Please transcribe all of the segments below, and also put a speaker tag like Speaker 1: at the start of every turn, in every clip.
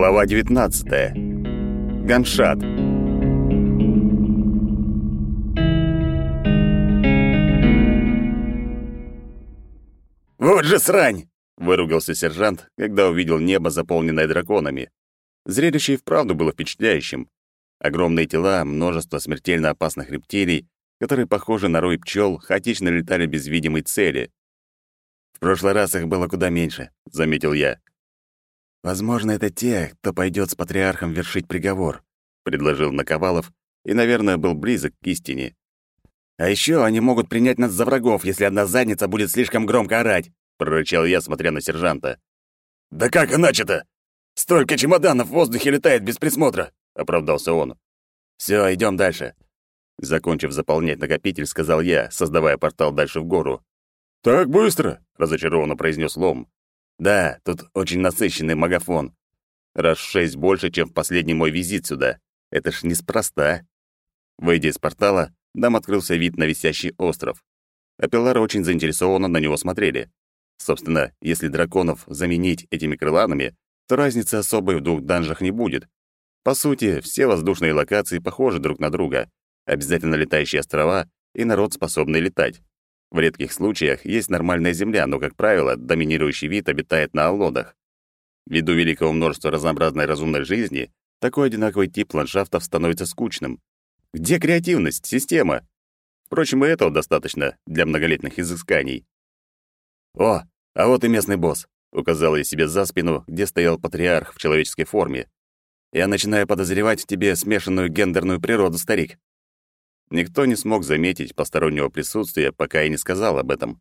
Speaker 1: Глава 19. Ганшат. Вот же срань, выругался сержант, когда увидел небо, заполненное драконами. Зрелище и вправду было впечатляющим. Огромные тела, множество смертельно опасных рептилий, которые, похожи на рой пчел, хаотично летали без видимой цели. В прошлый раз их было куда меньше, заметил я. Возможно, это те, кто пойдет с патриархом вершить приговор, предложил Наковалов и, наверное, был близок к истине. А еще они могут принять нас за врагов, если одна задница будет слишком громко орать, прорычал я, смотря на сержанта. Да как иначе-то? Столько чемоданов в воздухе летает без присмотра, оправдался он. Все, идем дальше. Закончив заполнять накопитель, сказал я, создавая портал дальше в гору. «Так быстро?» — разочарованно произнес Лом. Да, тут очень насыщенный магафон. Раз в шесть больше, чем в последний мой визит сюда. Это ж неспроста. Выйдя из портала, нам открылся вид на висящий остров. Апеллары очень заинтересованно на него смотрели. Собственно, если драконов заменить этими крыланами, то разницы особой в двух данжах не будет. По сути, все воздушные локации похожи друг на друга. Обязательно летающие острова и народ, способный летать. В редких случаях есть нормальная земля, но, как правило, доминирующий вид обитает на аллодах. Ввиду великого множества разнообразной разумной жизни, такой одинаковый тип ландшафтов становится скучным. Где креативность, система? Впрочем, и этого достаточно для многолетних изысканий. «О, а вот и местный босс», — указал я себе за спину, где стоял патриарх в человеческой форме. «Я начинаю подозревать в тебе смешанную гендерную природу, старик». Никто не смог заметить постороннего присутствия, пока я не сказал об этом.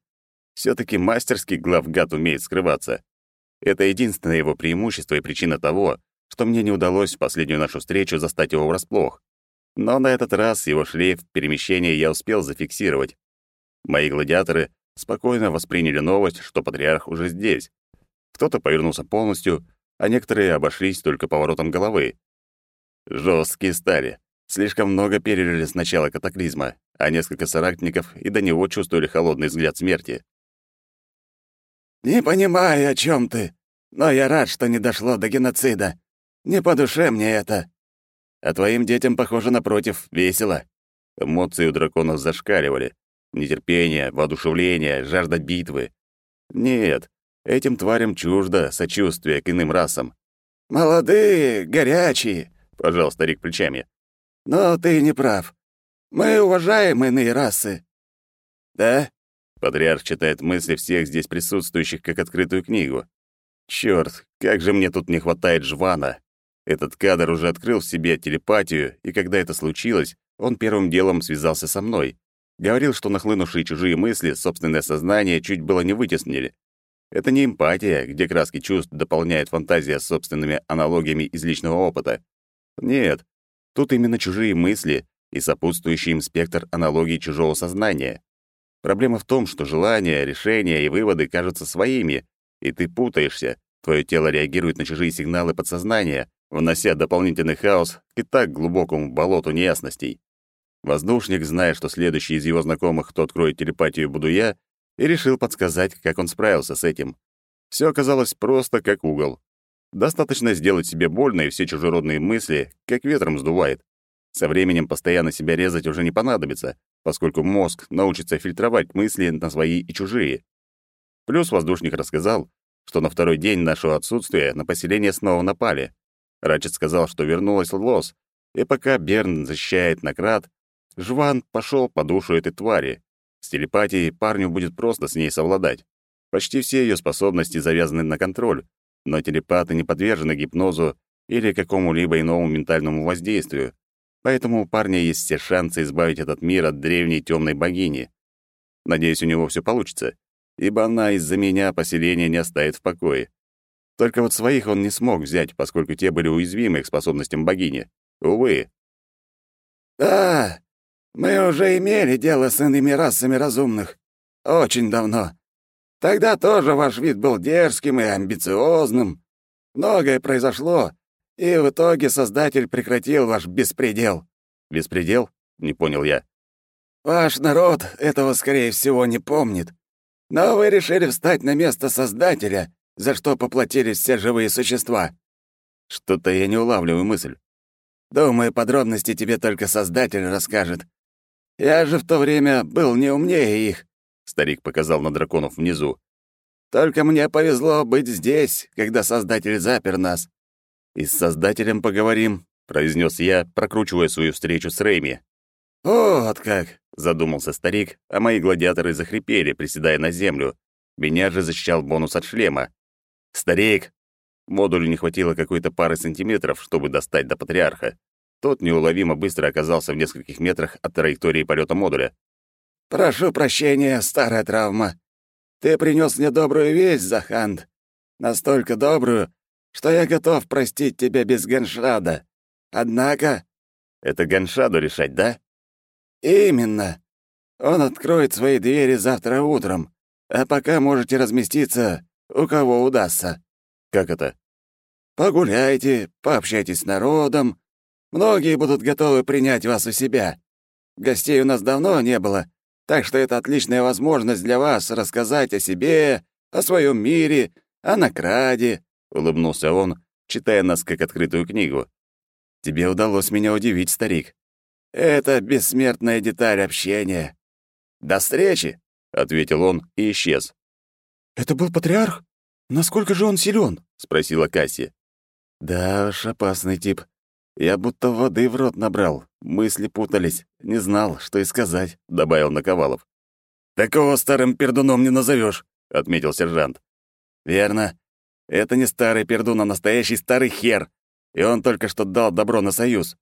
Speaker 1: все таки мастерский главгад умеет скрываться. Это единственное его преимущество и причина того, что мне не удалось в последнюю нашу встречу застать его врасплох. Но на этот раз его шлейф перемещения я успел зафиксировать. Мои гладиаторы спокойно восприняли новость, что патриарх уже здесь. Кто-то повернулся полностью, а некоторые обошлись только поворотом головы. Жесткие стали. Слишком много пережили с начала катаклизма, а несколько соратников и до него чувствовали холодный взгляд смерти. «Не понимаю, о чем ты, но я рад, что не дошло до геноцида. Не по душе мне это. А твоим детям, похоже, напротив, весело». Эмоции у драконов зашкаливали. Нетерпение, воодушевление, жажда битвы. Нет, этим тварям чуждо сочувствие к иным расам. «Молодые, горячие», — пожал старик плечами. Но ты не прав. Мы уважаем иные расы. Да? Патриарх читает мысли всех здесь присутствующих как открытую книгу. Чёрт, как же мне тут не хватает жвана. Этот кадр уже открыл в себе телепатию, и когда это случилось, он первым делом связался со мной. Говорил, что нахлынувшие чужие мысли, собственное сознание чуть было не вытеснили. Это не эмпатия, где краски чувств дополняет фантазия собственными аналогиями из личного опыта. Нет, Тут именно чужие мысли и сопутствующий им спектр аналогий чужого сознания. Проблема в том, что желания, решения и выводы кажутся своими, и ты путаешься, твое тело реагирует на чужие сигналы подсознания, внося дополнительный хаос к и так глубокому болоту неясностей. Воздушник, зная, что следующий из его знакомых, кто откроет телепатию, буду я, и решил подсказать, как он справился с этим. Все оказалось просто как угол. Достаточно сделать себе больно, и все чужеродные мысли как ветром сдувает. Со временем постоянно себя резать уже не понадобится, поскольку мозг научится фильтровать мысли на свои и чужие. Плюс воздушник рассказал, что на второй день нашего отсутствия на поселение снова напали. Рачет сказал, что вернулась Лос, и пока Берн защищает Накрат, Жван пошел по душу этой твари. С телепатией парню будет просто с ней совладать. Почти все ее способности завязаны на контроль, но телепаты не подвержены гипнозу или какому-либо иному ментальному воздействию, поэтому у парня есть все шансы избавить этот мир от древней темной богини. Надеюсь, у него все получится, ибо она из-за меня поселение не оставит в покое. Только вот своих он не смог взять, поскольку те были уязвимы к способностям богини. Увы. «Да, мы уже имели дело с иными расами разумных. Очень давно. Тогда тоже ваш вид был дерзким и амбициозным. Многое произошло, и в итоге Создатель прекратил ваш беспредел». «Беспредел?» — не понял я. «Ваш народ этого, скорее всего, не помнит. Но вы решили встать на место Создателя, за что поплатились все живые существа. Что-то я не улавливаю мысль.
Speaker 2: Думаю, подробности тебе только Создатель расскажет. Я же в то время был не умнее их, старик показал на драконов внизу. Только мне повезло быть здесь, когда Создатель запер нас.
Speaker 1: И с Создателем поговорим, произнес я, прокручивая свою встречу с Рэйми.
Speaker 2: «Вот как!»
Speaker 1: — задумался старик, а мои гладиаторы захрипели, приседая на землю. Меня же защищал бонус от шлема. «Старик!» Модулю не хватило какой-то пары сантиметров, чтобы достать до патриарха. Тот неуловимо быстро оказался в нескольких метрах от траектории полета модуля.
Speaker 2: «Прошу прощения, старая травма. Ты принес мне добрую весть, Заханд. Настолько добрую, что я готов простить тебя без Ганшрада. Однако...»
Speaker 1: «Это Ганшаду решать, да?»
Speaker 2: «Именно. Он откроет свои двери завтра утром, а пока можете разместиться, у кого удастся».
Speaker 1: «Как это?»
Speaker 2: «Погуляйте, пообщайтесь с народом. Многие будут готовы принять вас у себя. Гостей у нас давно не было, так что это отличная возможность для вас рассказать о себе, о своем мире, о накраде», — улыбнулся он, читая нас как открытую книгу. «Тебе удалось меня удивить, старик». «Это бессмертная деталь общения. До встречи!» — ответил он и исчез.
Speaker 3: «Это был патриарх? Насколько же он силен?
Speaker 1: спросила Касси.
Speaker 3: «Да уж, опасный тип. Я будто воды в рот набрал. Мысли путались. Не знал, что и сказать», — добавил Наковалов.
Speaker 1: «Такого старым пердуном не назовешь, отметил сержант.
Speaker 3: «Верно. Это не старый пердун, а настоящий старый хер. И он только что дал добро на союз».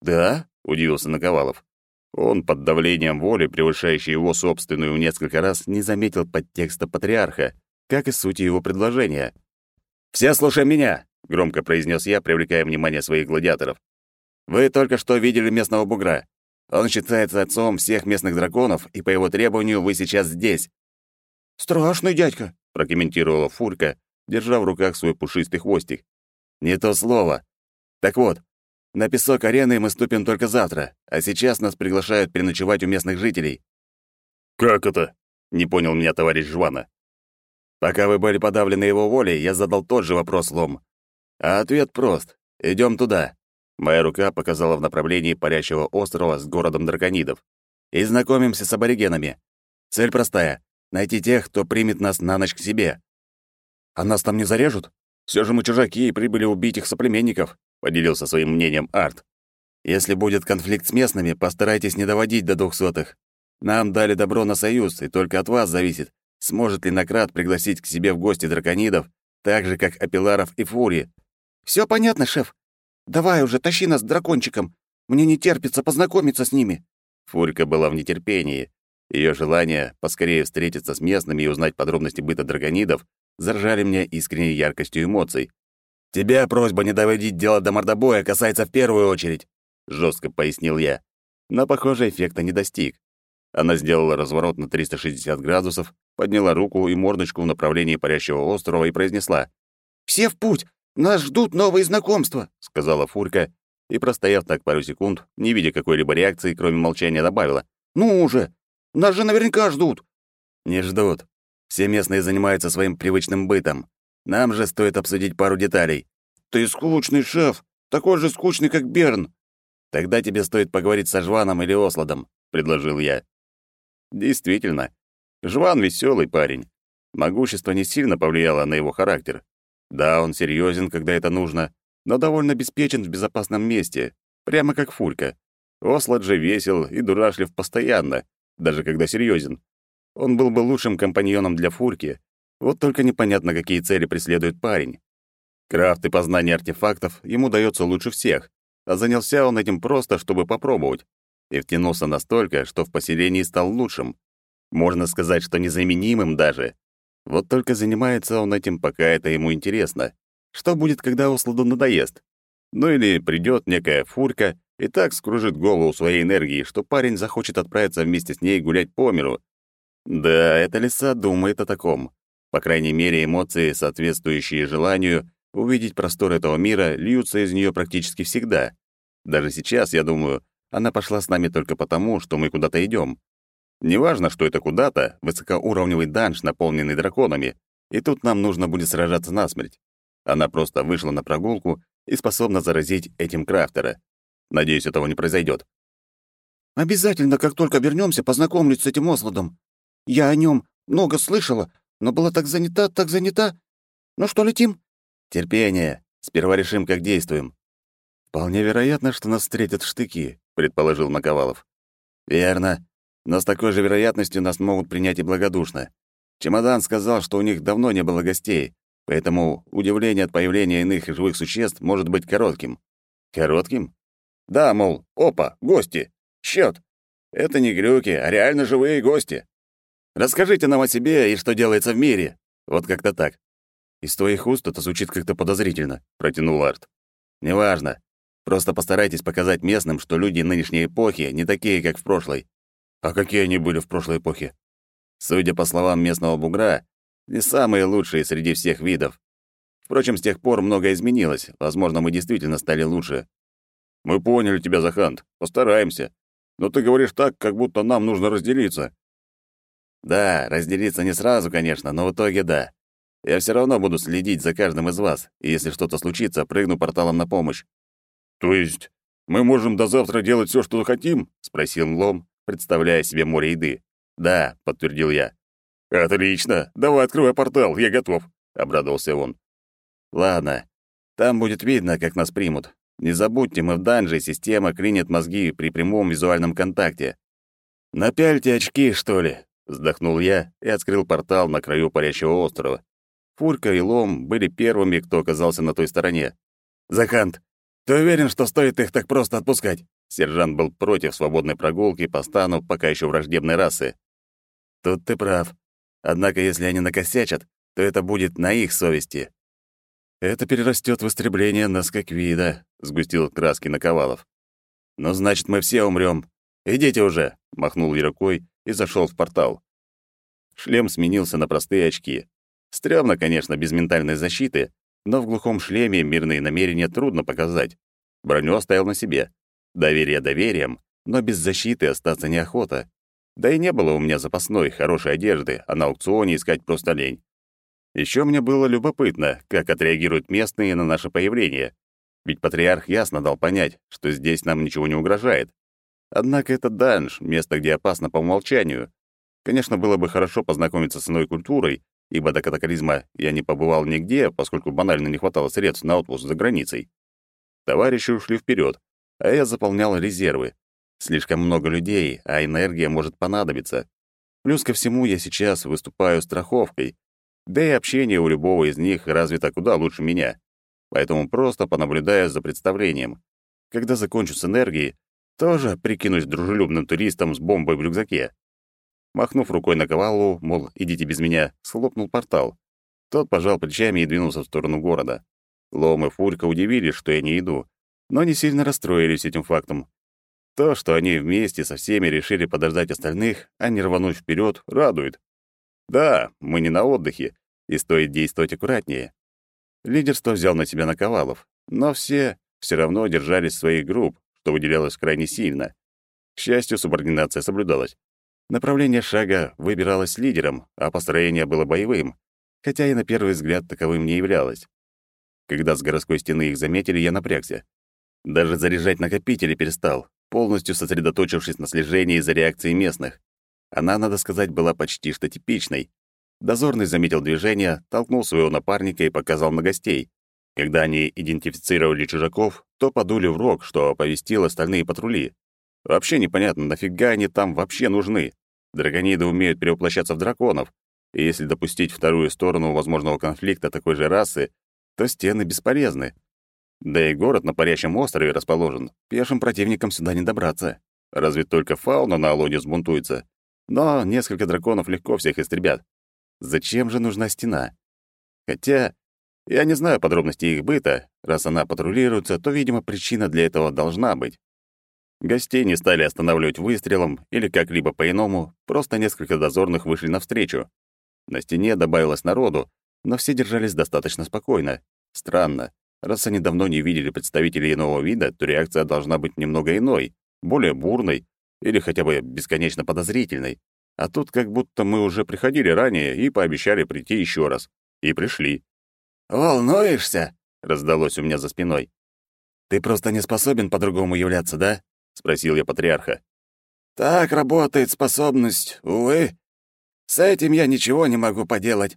Speaker 1: «Да?» — удивился Наковалов. Он, под давлением воли, превышающей его собственную в несколько раз, не заметил подтекста патриарха, как и сути его предложения. «Все слушаем меня!» — громко произнес я, привлекая внимание своих гладиаторов. «Вы только что видели местного бугра. Он считается отцом всех местных драконов, и по его требованию вы сейчас здесь».
Speaker 3: «Страшный дядька», —
Speaker 1: прокомментировала Фурка, держа в руках свой пушистый хвостик. «Не то слово. Так вот, на песок арены мы ступим только завтра, а сейчас нас приглашают переночевать у местных жителей». «Как это?» — не понял меня товарищ Жвана. Пока вы были подавлены его волей, я задал тот же вопрос Лом. А ответ прост. Идем туда. Моя рука показала в направлении парящего острова с городом драконидов. И знакомимся с аборигенами. Цель простая — найти тех, кто примет нас на ночь к себе. А нас там не зарежут? Все же мы чужаки и прибыли убить их соплеменников поделился своим мнением Арт. Если будет конфликт с местными, постарайтесь не доводить до двухсотых. Нам дали добро на союз, и только от вас зависит, сможет ли Накрат пригласить к себе в гости драконидов, так же, как Апелларов и Фури.
Speaker 3: Все понятно, шеф. Давай уже, тащи нас с дракончиком. Мне не терпится познакомиться с ними».
Speaker 1: Фурика была в нетерпении. Ее желание поскорее встретиться с местными и узнать подробности быта драконидов заржали мне искренней яркостью эмоций. «Тебя просьба не доводить дело до мордобоя касается в первую очередь», — жестко пояснил я. Но, похоже, эффекта не достиг. Она сделала разворот на 360 градусов, подняла руку и мордочку в направлении парящего острова и произнесла.
Speaker 3: «Все в путь! Нас ждут новые знакомства!»
Speaker 1: — сказала Фурка, и, простояв так пару секунд, не видя какой-либо реакции, кроме молчания, добавила.
Speaker 3: «Ну уже! Нас же наверняка ждут!»
Speaker 1: «Не ждут. Все местные занимаются своим привычным бытом. Нам же стоит обсудить пару деталей.
Speaker 3: Ты скучный шеф, такой же скучный, как Берн.
Speaker 1: Тогда тебе стоит поговорить со Жваном или Осладом, предложил я. Действительно, Жван веселый парень. Могущество не сильно повлияло на его характер. Да, он серьезен, когда это нужно, но довольно обеспечен в безопасном месте, прямо как Фулька. Ослад же весел и дурашлив постоянно, даже когда серьезен. Он был бы лучшим компаньоном для Фурки, вот только непонятно, какие цели преследует парень. Крафт и познание артефактов ему дается лучше всех, а занялся он этим просто, чтобы попробовать. И втянулся настолько, что в поселении стал лучшим. Можно сказать, что незаменимым даже. Вот только занимается он этим, пока это ему интересно. Что будет, когда Усладу надоест? Ну или придет некая фурка и так скружит голову своей энергией, что парень захочет отправиться вместе с ней гулять по миру. Да, эта лиса думает о таком. По крайней мере, эмоции, соответствующие желанию увидеть простор этого мира, льются из нее практически всегда. Даже сейчас, я думаю, она пошла с нами только потому, что мы куда-то идем. Неважно, что это куда-то, высокоуровневый данж, наполненный драконами, и тут нам нужно будет сражаться насмерть. Она просто вышла на прогулку и способна заразить этим крафтера. Надеюсь, этого не произойдет.
Speaker 2: «Обязательно, как только вернемся, познакомлюсь с этим Осладом. Я о нем много слышала, но была так занята, так занята. Ну что, летим?»
Speaker 1: «Терпение. Сперва решим, как действуем». «Вполне вероятно, что нас встретят штыки», — предположил Маковалов. «Верно. Но с такой же вероятностью нас могут принять и благодушно. Чемодан сказал, что у них давно не было гостей, поэтому удивление от появления иных живых существ может быть коротким». «Коротким?» «Да, мол, опа, гости. Счет. Это не грюки, а реально живые гости. Расскажите нам о себе и что делается в мире. Вот как-то так. Из твоих уст это звучит как-то подозрительно, протянул Арт. Неважно. Просто постарайтесь показать местным, что люди нынешней эпохи не такие, как в прошлой. А какие они были в прошлой эпохе? Судя по словам местного бугра, не самые лучшие среди всех видов. Впрочем, с тех пор многое изменилось. Возможно, мы действительно стали лучше. Мы поняли тебя, Захант. Постараемся. Но ты говоришь так, как будто нам нужно разделиться. Да, разделиться не сразу, конечно, но в итоге да. Я все равно буду следить за каждым из вас, и если что-то случится, прыгну порталом на помощь. То есть мы можем до завтра делать все, что хотим? спросил Лом, представляя себе море еды. Да, подтвердил я. Отлично. Давай открывай портал, я готов, обрадовался он. Ладно. Там будет видно, как нас примут. Не забудьте, мы в данже, система клинит мозги при прямом визуальном контакте. Напяльте очки, что ли, вздохнул я и открыл портал на краю парящего острова. Фурка и Лом были первыми, кто оказался на той стороне. «Захант, ты уверен, что стоит их так просто отпускать?» Сержант был против свободной прогулки по стану пока еще враждебной расы. «Тут ты прав. Однако, если они накосячат, то это будет на их совести. Это перерастет в истребление нас как вида, сгустил краски Наковалов. Ну, значит, мы все умрем. Идите уже, махнул я рукой и зашел в портал. Шлем сменился на простые очки. Стрёмно, конечно, без ментальной защиты, но в глухом шлеме мирные намерения трудно показать. Броню оставил на себе. Доверие доверием, но без защиты остаться неохота. Да и не было у меня запасной, хорошей одежды, а на аукционе искать просто лень. Еще мне было любопытно, как отреагируют местные на наше появление. Ведь патриарх ясно дал понять, что здесь нам ничего не угрожает. Однако это данж, место, где опасно по умолчанию. Конечно, было бы хорошо познакомиться с иной культурой, ибо до катаклизма я не побывал нигде, поскольку банально не хватало средств на отпуск за границей. Товарищи ушли вперед, а я заполнял резервы. Слишком много людей, а энергия может понадобиться. Плюс ко всему я сейчас выступаю страховкой, да и общение у любого из них развито куда лучше меня. Поэтому просто понаблюдаю за представлением. Когда закончу с энергией, тоже прикинусь дружелюбным туристом с бомбой в рюкзаке. Махнув рукой на Ковалу, мол, идите без меня, схлопнул портал. Тот пожал плечами и двинулся в сторону города. Лом и Фурька удивились, что я не иду, но не сильно расстроились этим фактом. То, что они вместе со всеми решили подождать остальных, а не рвануть вперед, радует. Да, мы не на отдыхе, и стоит действовать аккуратнее. Лидерство взял на себя Наковалов, но все все равно держались своих групп, что выделялось крайне сильно. К счастью, субординация соблюдалась. Направление шага выбиралось лидером, а построение было боевым, хотя и на первый взгляд таковым не являлось. Когда с городской стены их заметили, я напрягся. Даже заряжать накопители перестал, полностью сосредоточившись на слежении за реакцией местных. Она, надо сказать, была почти что типичной. Дозорный заметил движение, толкнул своего напарника и показал на гостей. Когда они идентифицировали чужаков, то подули в рог, что оповестил остальные патрули. Вообще непонятно, нафига они там вообще нужны. Дракониды умеют перевоплощаться в драконов, и если допустить вторую сторону возможного конфликта такой же расы, то стены бесполезны. Да и город на парящем острове расположен. Пешим противникам сюда не добраться. Разве только фауна на Алоне сбунтуется. Но несколько драконов легко всех истребят. Зачем же нужна стена? Хотя я не знаю подробностей их быта. Раз она патрулируется, то, видимо, причина для этого должна быть. Гостей не стали останавливать выстрелом или как-либо по-иному, просто несколько дозорных вышли навстречу. На стене добавилось народу, но все держались достаточно спокойно. Странно. Раз они давно не видели представителей иного вида, то реакция должна быть немного иной, более бурной или хотя бы бесконечно подозрительной. А тут как будто мы уже приходили ранее и пообещали прийти еще раз. И пришли.
Speaker 2: волнуешься?»
Speaker 1: — раздалось у меня за спиной. «Ты просто не способен по-другому являться, да?» — спросил я патриарха.
Speaker 2: «Так работает способность, увы. С этим я ничего не могу поделать.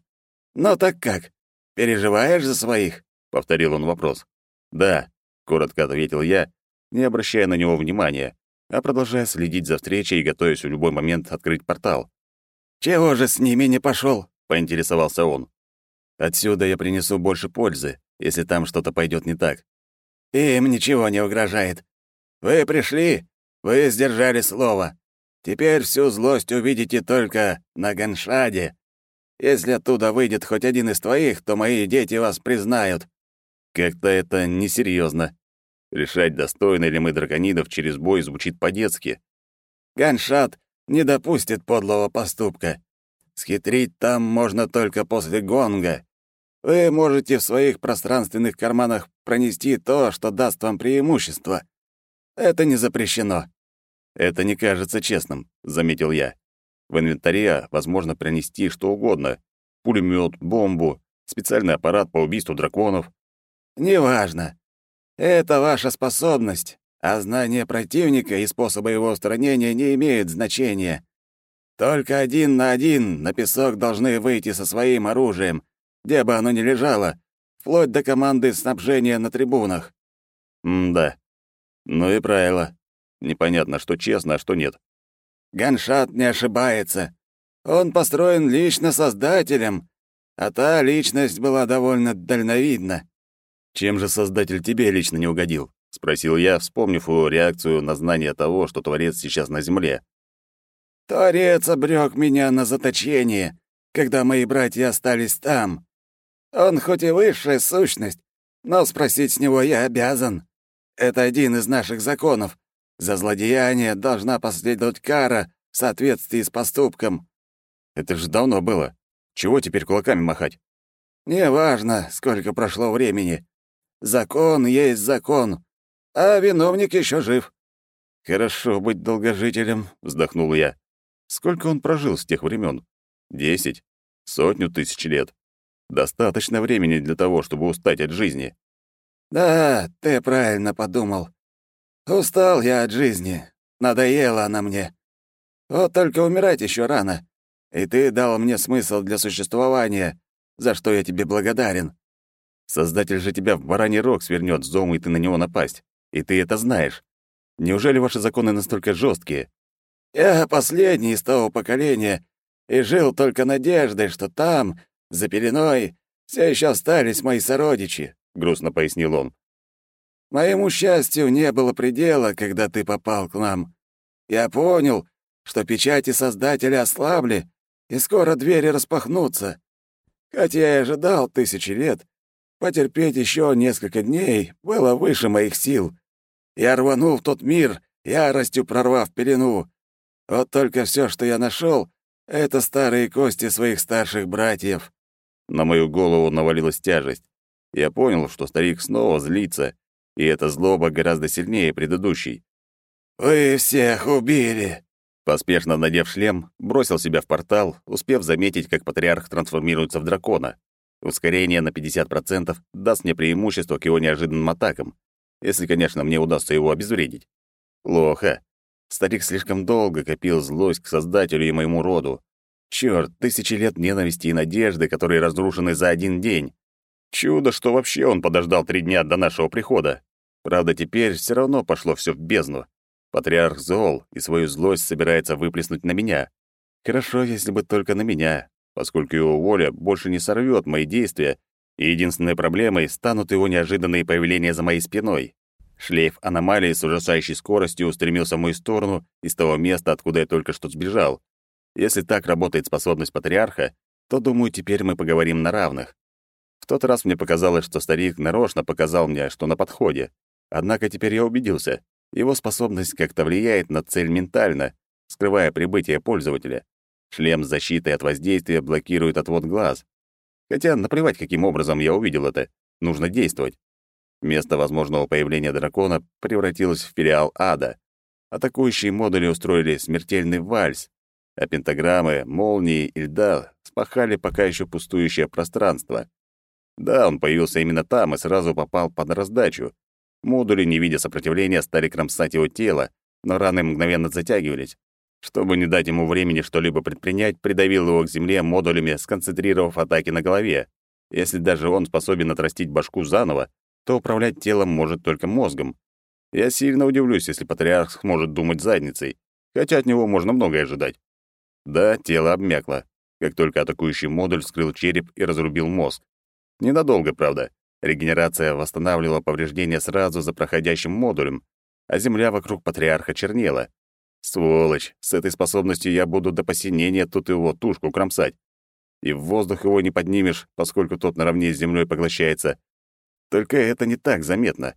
Speaker 2: Но так как? Переживаешь за своих?»
Speaker 1: — повторил он вопрос. «Да», — коротко ответил я, не обращая на него внимания, а продолжая следить за встречей и готовясь в любой момент открыть портал.
Speaker 2: «Чего же с ними не пошел?
Speaker 1: поинтересовался он. «Отсюда я принесу больше пользы, если там что-то пойдет не так».
Speaker 2: «Им ничего не угрожает. Вы пришли, вы сдержали слово. Теперь всю злость увидите только на Ганшаде. Если оттуда выйдет хоть один из твоих, то мои дети вас признают».
Speaker 1: Как-то это несерьезно. Решать, достойны ли мы драконидов через бой, звучит по-детски.
Speaker 2: Ганшат не допустит подлого поступка. Схитрить там можно только после гонга. Вы можете в своих пространственных карманах пронести то, что даст вам преимущество. Это не запрещено.
Speaker 1: Это не кажется честным, заметил я. В инвентаре возможно принести что угодно: пулемет, бомбу, специальный аппарат по убийству драконов.
Speaker 2: Неважно. Это ваша способность, а знание противника и способы его устранения не имеют значения. Только один на один на песок должны выйти со своим оружием, где бы оно ни лежало, вплоть до команды снабжения на трибунах.
Speaker 1: М-да. Ну и правило. Непонятно, что честно, а что нет.
Speaker 2: Ганшат не ошибается. Он построен лично Создателем, а та личность была довольно дальновидна.
Speaker 1: «Чем же Создатель тебе лично не угодил?» — спросил я, вспомнив его реакцию на знание того, что Творец сейчас на земле.
Speaker 2: «Творец обрёк меня на заточение, когда мои братья остались там. Он хоть и высшая сущность, но спросить с него я обязан. Это один из наших законов. За злодеяние должна последовать кара в соответствии с поступком».
Speaker 1: «Это же давно было. Чего теперь кулаками махать?»
Speaker 2: «Неважно, сколько прошло времени. Закон есть закон, а виновник еще жив».
Speaker 1: «Хорошо быть долгожителем», — вздохнул я. «Сколько он прожил с тех времен? Десять? Сотню тысяч лет? Достаточно времени для того, чтобы устать от жизни».
Speaker 2: «Да, ты правильно подумал. Устал я от жизни. Надоела она мне. Вот только умирать еще рано. И ты дал мне смысл для существования, за что я тебе благодарен.
Speaker 1: Создатель же тебя в бараний рог свернет, вздумай ты на него напасть. И ты это знаешь. Неужели ваши законы настолько жесткие?
Speaker 2: Я последний из того поколения и жил только надеждой, что там, за пеленой, все еще остались мои сородичи, — грустно пояснил он. Моему счастью не было предела, когда ты попал к нам. Я понял, что печати Создателя ослабли, и скоро двери распахнутся. Хотя я ожидал тысячи лет, Потерпеть еще несколько дней было выше моих сил. Я рванул в тот мир, яростью прорвав пелену. Вот только все, что я нашел, это старые кости своих старших братьев.
Speaker 1: На мою голову навалилась тяжесть. Я понял, что старик снова злится, и эта злоба гораздо сильнее предыдущей.
Speaker 2: «Вы всех убили!»
Speaker 1: Поспешно надев шлем, бросил себя в портал, успев заметить, как патриарх трансформируется в дракона. Ускорение на 50% даст мне преимущество к его неожиданным атакам, если, конечно, мне удастся его обезвредить. Плохо. Старик слишком долго копил злость к Создателю и моему роду. Чёрт, тысячи лет ненависти и надежды, которые разрушены за один день. Чудо, что вообще он подождал три дня до нашего прихода. Правда, теперь все равно пошло все в бездну. Патриарх зол и свою злость собирается выплеснуть на меня. Хорошо, если бы только на меня поскольку его воля больше не сорвет мои действия, и единственной проблемой станут его неожиданные появления за моей спиной. Шлейф аномалии с ужасающей скоростью устремился в мою сторону из того места, откуда я только что сбежал. Если так работает способность патриарха, то, думаю, теперь мы поговорим на равных. В тот раз мне показалось, что старик нарочно показал мне, что на подходе. Однако теперь я убедился, его способность как-то влияет на цель ментально, скрывая прибытие пользователя. Шлем с защитой от воздействия блокирует отвод глаз. Хотя наплевать, каким образом я увидел это. Нужно действовать. Место возможного появления дракона превратилось в филиал ада. Атакующие модули устроили смертельный вальс, а пентаграммы, молнии и льда спахали пока еще пустующее пространство. Да, он появился именно там и сразу попал под раздачу. Модули, не видя сопротивления, стали кромсать его тело, но раны мгновенно затягивались. Чтобы не дать ему времени что-либо предпринять, придавил его к земле модулями, сконцентрировав атаки на голове. Если даже он способен отрастить башку заново, то управлять телом может только мозгом. Я сильно удивлюсь, если патриарх сможет думать задницей, хотя от него можно многое ожидать. Да, тело обмякло, как только атакующий модуль вскрыл череп и разрубил мозг. Ненадолго, правда. Регенерация восстанавливала повреждения сразу за проходящим модулем, а земля вокруг патриарха чернела. Сволочь, с этой способностью я буду до посинения тут его тушку кромсать. И в воздух его не поднимешь, поскольку тот наравне с землей поглощается. Только это не так заметно.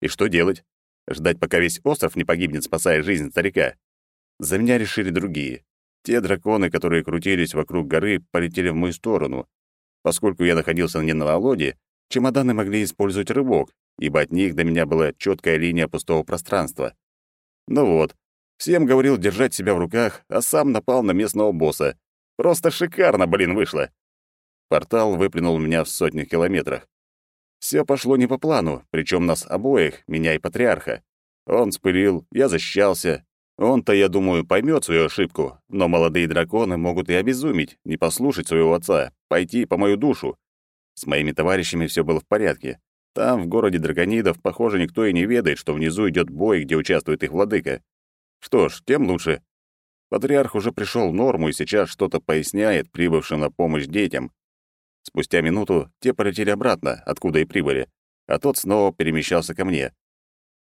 Speaker 1: И что делать? Ждать, пока весь остров не погибнет, спасая жизнь старика? За меня решили другие. Те драконы, которые крутились вокруг горы, полетели в мою сторону. Поскольку я находился не на лоде, чемоданы могли использовать рывок, ибо от них до меня была четкая линия пустого пространства. Ну вот, всем говорил держать себя в руках, а сам напал на местного босса. Просто шикарно, блин, вышло. Портал выплюнул меня в сотнях километрах. Все пошло не по плану, причем нас обоих, меня и патриарха. Он спылил, я защищался. Он-то, я думаю, поймет свою ошибку, но молодые драконы могут и обезумить, не послушать своего отца, пойти по мою душу. С моими товарищами все было в порядке. Там, в городе драконидов, похоже, никто и не ведает, что внизу идет бой, где участвует их владыка. Что ж, тем лучше. Патриарх уже пришел в норму и сейчас что-то поясняет прибывшим на помощь детям. Спустя минуту те полетели обратно, откуда и прибыли, а тот снова перемещался ко мне.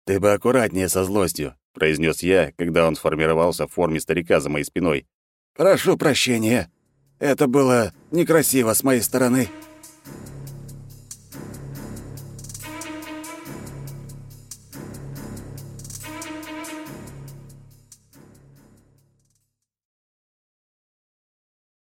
Speaker 1: «Ты бы аккуратнее со злостью», — произнес я, когда он сформировался в форме старика за моей спиной.
Speaker 2: «Прошу прощения. Это было некрасиво с моей стороны»,